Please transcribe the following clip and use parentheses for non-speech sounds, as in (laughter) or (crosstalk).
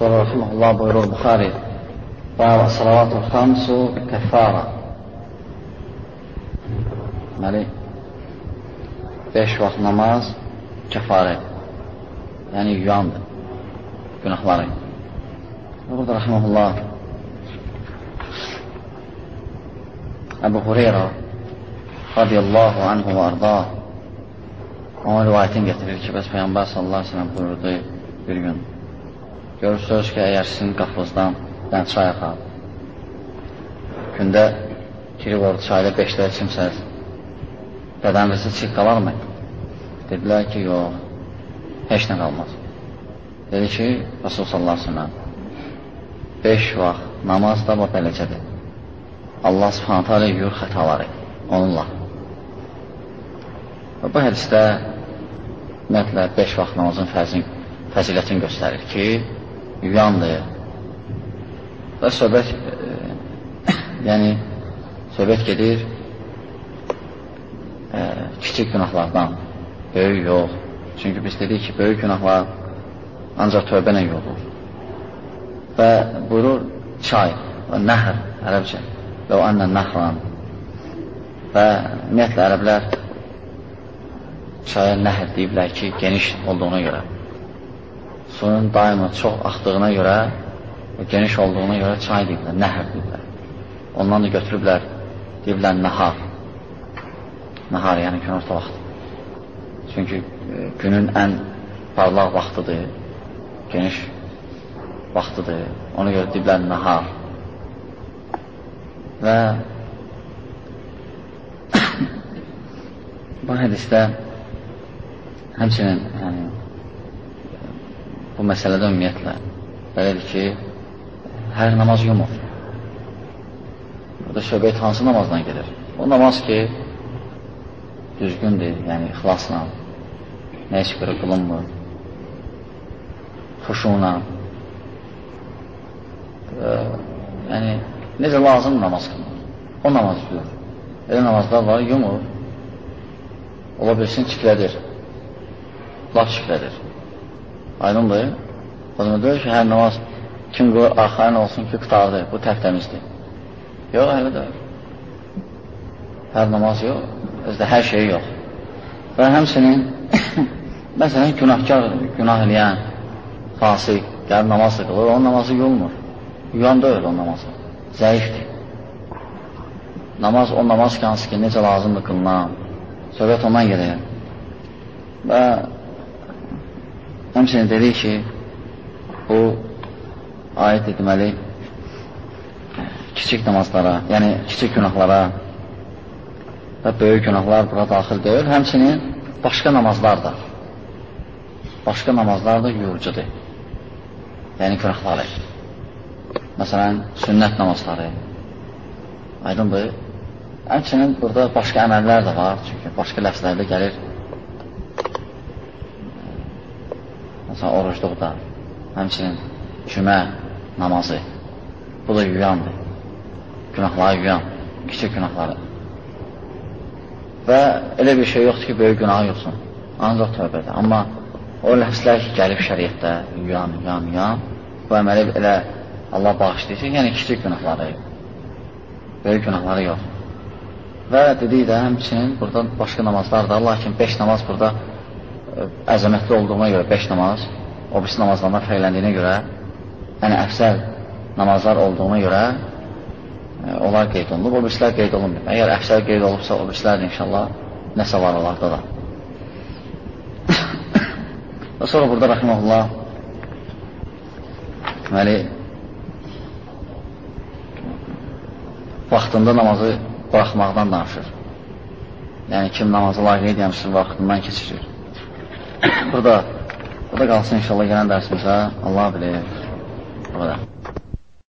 الدكتور رحمه الله بغير البخاري قال الصلوات الخمس كفارة مالي؟ بيش وقت نماز كفارة. يعني يوم كن أخباري رحمه الله أبو هريرة رضي الله عنه وأرضاه أول رواية تنقل تلك بس في أنباس الله سلام كل رضي بالجنة görürsünüz ki, əgər sizin qapınızdan dən çay axar gündə girib orada çayda beşdə içimsəz bədəninizi çiq qalarmı? Dedilər ki, yox, heç nə qalmaz. Dedi ki, Rasul sallallahu aleyhi ve sellem beş vaxt namaz da beləcədir. Allah subhanətə alə yuyur xətaları onunla. Və bu hədisdə ümumiyyətlə 5 vaxt namazın fəzin, fəzilətini göstərir ki, yuyandır. Və söhbət, e, (coughs) yəni, söhbət gedir e, kiçik günahlardan, böyük yox. Çünki biz dedik ki, böyük günahlar ancaq tövbə ilə yolur. Və buyurur çay, və nəhr, ərəbcə, və o ənlə nəhran. Və ümumiyyətlə, ərəblər çaya nəhr deyiblər ki, geniş olduğuna görə. Suyun daima çox axdığına görə və geniş olduğuna görə çay deyiblər, nəhr deyiblər. Ondan da götürüblər, deyiblər nəhar. Nəhar, yəni günorta vaxtı. Çünki e, günün ən parlaq vaxtıdır, geniş vaxtıdır. Ona görə deyiblər nəhar. Və (coughs) bu hədisdə Həmçinin yəni, bu məsələdə ümumiyyətlə belədir ki, hər namaz yumur. Burada söhbət hansı namazdan gedir? O namaz ki, düzgündür, yəni ixlasla, nə heç biri qılınmır, xuşuna, e, yəni necə lazım namaz qılmır. O namaz qılır. Elə namazlar var, yumur, ola bilsin çiklədir laf şifrədir. Aydındır. O zaman deyir ki, hər namaz kim qılır, arxayın olsun ki, qutardır, bu tərtəmizdir. Yox, elə deyil. Hər namaz yox, özdə hər şey yox. Və həmsinin, (coughs) məsələn, günahkar, günah eləyən, fasik, gəlib namaz da qılır, onun namazı yolmur. Yuyan deyil o namazı, zəifdir. Namaz o namaz ki, hansı ki, necə lazımdır qılınan, söhbət ondan gedir. Və Həmçinin dedik ki, bu ayət deməli kiçik namazlara, yəni kiçik günahlara və böyük günahlar bura daxil deyil. Həmçinin başqa namazlar da başqa namazlar da yuyucudur. Yəni günahları. Məsələn, sünnət namazları. Aydındır. Həmçinin burada başqa əməllər də var. Çünki başqa ləfslərdə gəlir Məsələn, orucluqda, həmçinin cümə namazı, bu da yuyandır. Günahları yuyan, kiçik günahları. Və elə bir şey yoxdur ki, böyük günah yoxsun. Ancaq tövbədir. Amma o ləhslər ki, gəlib şəriətdə yuyan, yuyan, yuyan, bu əməli elə Allah bağışlayır ki, yəni kiçik günahları, böyük günahları yox. Və dedik də, həmçinin burada başqa namazlar da, lakin beş namaz burada əzəmətli olduğuna görə 5 namaz, o birisi namazlardan fərqləndiyinə görə, yəni əfsəl namazlar olduğuna görə e, onlar qeyd olunub, o birisilər qeyd olunmur. Əgər əfsəl qeyd olubsa, o birisilər inşallah nəsə var onlarda da. (coughs) Və sonra burada rəhməlullah deməli vaxtında namazı buraxmaqdan danışır. Yəni kim namazı layiq edəmsin vaxtından keçirir. (coughs) Burada, burada qalsın inşallah gələn dərsimizə. Allah bilir. Burada.